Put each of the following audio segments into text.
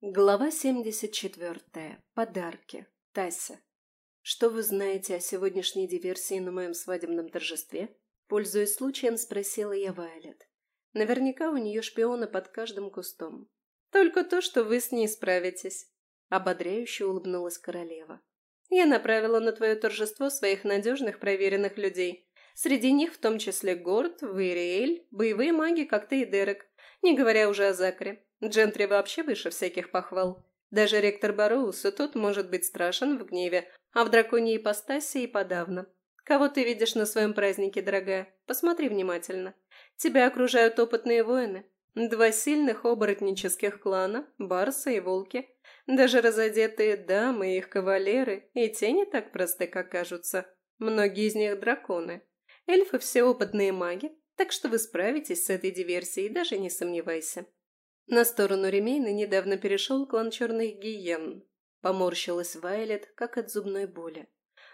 Глава 74. Подарки. Тася. Что вы знаете о сегодняшней диверсии на моем свадебном торжестве? Пользуясь случаем, спросила я Вайлет. Наверняка у нее шпионы под каждым кустом. Только то, что вы с ней справитесь. Ободряюще улыбнулась королева. Я направила на твое торжество своих надежных проверенных людей. Среди них в том числе Горд, Вейриэль, боевые маги, как ты и Дерек, не говоря уже о Закре. Джентри вообще выше всяких похвал. Даже ректор Бароус и тот может быть страшен в гневе, а в драконьей ипостаси и подавно. Кого ты видишь на своем празднике, дорогая? Посмотри внимательно. Тебя окружают опытные воины. Два сильных оборотнических клана, барсы и волки. Даже разодетые дамы и их кавалеры, и те не так просты, как кажутся. Многие из них драконы. Эльфы все опытные маги, так что вы справитесь с этой диверсией, даже не сомневайся. На сторону Ремейна недавно перешел клан черных гиен. Поморщилась Вайлет, как от зубной боли.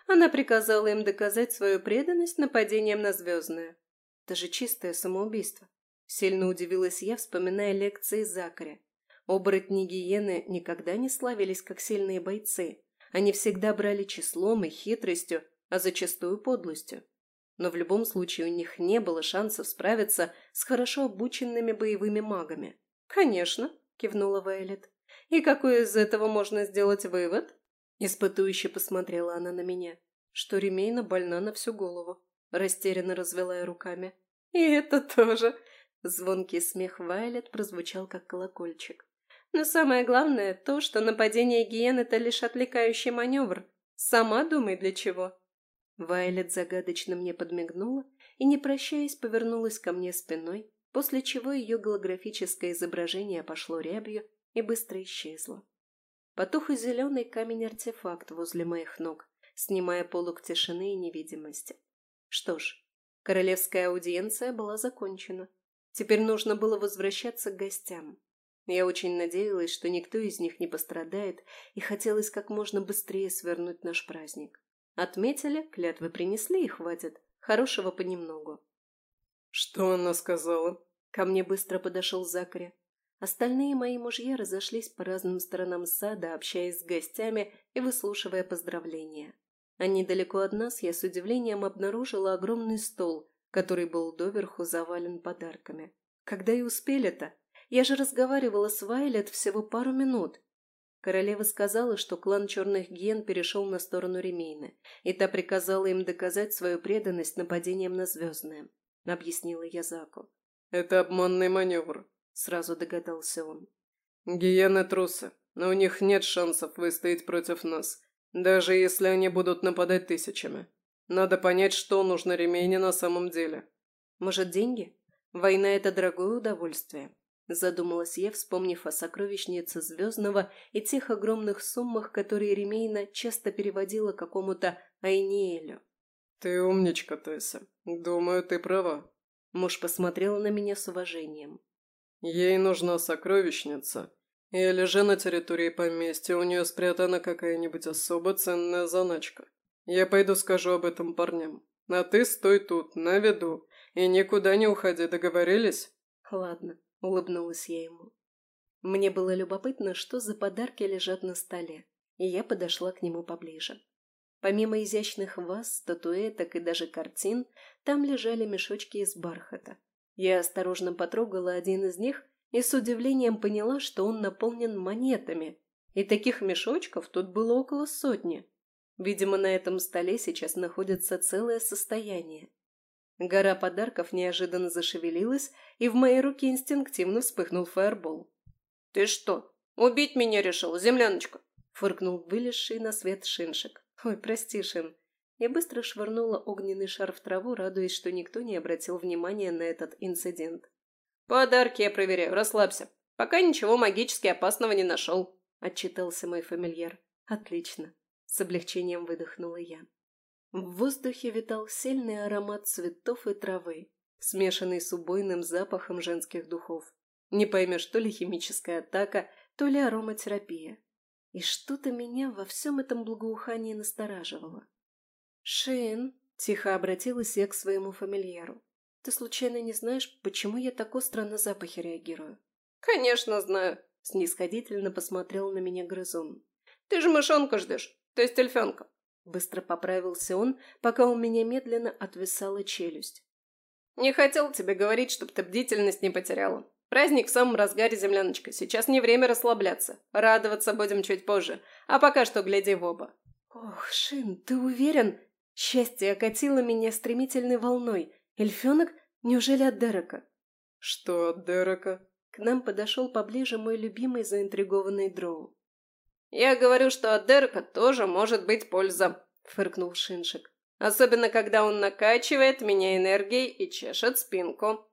Она приказала им доказать свою преданность нападением на Звездное. Это же чистое самоубийство. Сильно удивилась я, вспоминая лекции Закаря. Оборотни гиены никогда не славились как сильные бойцы. Они всегда брали числом и хитростью, а зачастую подлостью. Но в любом случае у них не было шансов справиться с хорошо обученными боевыми магами. «Конечно», – кивнула Вайлет. «И какой из этого можно сделать вывод?» Испытующе посмотрела она на меня, что Ремейна больна на всю голову. Растерянно развела я руками. «И это тоже!» Звонкий смех Вайлет прозвучал, как колокольчик. «Но самое главное то, что нападение гиен – это лишь отвлекающий маневр. Сама думай, для чего». Вайлет загадочно мне подмигнула и, не прощаясь, повернулась ко мне спиной, после чего ее голографическое изображение пошло рябью и быстро исчезло. Потух и зеленый камень-артефакт возле моих ног, снимая полок тишины и невидимости. Что ж, королевская аудиенция была закончена. Теперь нужно было возвращаться к гостям. Я очень надеялась, что никто из них не пострадает, и хотелось как можно быстрее свернуть наш праздник. Отметили, клятвы принесли и хватит. Хорошего понемногу. «Что она сказала?» Ко мне быстро подошел Закаря. Остальные мои мужья разошлись по разным сторонам сада, общаясь с гостями и выслушивая поздравления. А недалеко от нас я с удивлением обнаружила огромный стол, который был доверху завален подарками. Когда и успели-то? Я же разговаривала с Вайлет всего пару минут. Королева сказала, что клан Черных Ген перешел на сторону Ремейны, и та приказала им доказать свою преданность нападением на Звездное, — объяснила я Заку. «Это обманный маневр», — сразу догадался он. «Гиены трусы, но у них нет шансов выстоять против нас, даже если они будут нападать тысячами. Надо понять, что нужно Ремейне на самом деле». «Может, деньги? Война — это дорогое удовольствие», — задумалась я, вспомнив о сокровищнице Звездного и тех огромных суммах, которые Ремейна часто переводила какому-то Айниэлю. «Ты умничка, Тесса. Думаю, ты права», Муж посмотрел на меня с уважением. «Ей нужна сокровищница. Или же на территории поместья у нее спрятана какая-нибудь особо ценная заначка. Я пойду скажу об этом парням. А ты стой тут, на виду, и никуда не уходи, договорились?» «Ладно», — улыбнулась я ему. Мне было любопытно, что за подарки лежат на столе, и я подошла к нему поближе. Помимо изящных ваз, статуэток и даже картин, там лежали мешочки из бархата. Я осторожно потрогала один из них и с удивлением поняла, что он наполнен монетами. И таких мешочков тут было около сотни. Видимо, на этом столе сейчас находится целое состояние. Гора подарков неожиданно зашевелилась, и в моей руке инстинктивно вспыхнул фаербол. «Ты что, убить меня решил, земляночка?» — фыркнул вылезший на свет шиншик. «Ой, прости, Шин». Я быстро швырнула огненный шар в траву, радуясь, что никто не обратил внимания на этот инцидент. «Подарки я проверяю, расслабься. Пока ничего магически опасного не нашел», — отчитался мой фамильяр. «Отлично». С облегчением выдохнула я. В воздухе витал сильный аромат цветов и травы, смешанный с убойным запахом женских духов. Не поймешь, то ли химическая атака, то ли ароматерапия. И что-то меня во всем этом благоухании настораживало. «Шин», — тихо обратилась я к своему фамильяру, — «ты случайно не знаешь, почему я так остро на запахи реагирую?» «Конечно знаю», Снисходительно посмотрел на меня грызун. «Ты же мышонка ждешь, то есть эльфенка». Быстро поправился он, пока у меня медленно отвисала челюсть. «Не хотел тебе говорить, чтоб ты бдительность не потеряла. Праздник в самом разгаре, земляночка. Сейчас не время расслабляться. Радоваться будем чуть позже. А пока что гляди в оба». «Ох, Шин, ты уверен?» Счастье окатило меня стремительной волной. Эльфенок? Неужели от Дерека? «Что от Дерека?» К нам подошел поближе мой любимый заинтригованный дроу. «Я говорю, что от Дерека тоже может быть польза», — фыркнул Шиншик. «Особенно, когда он накачивает меня энергией и чешет спинку».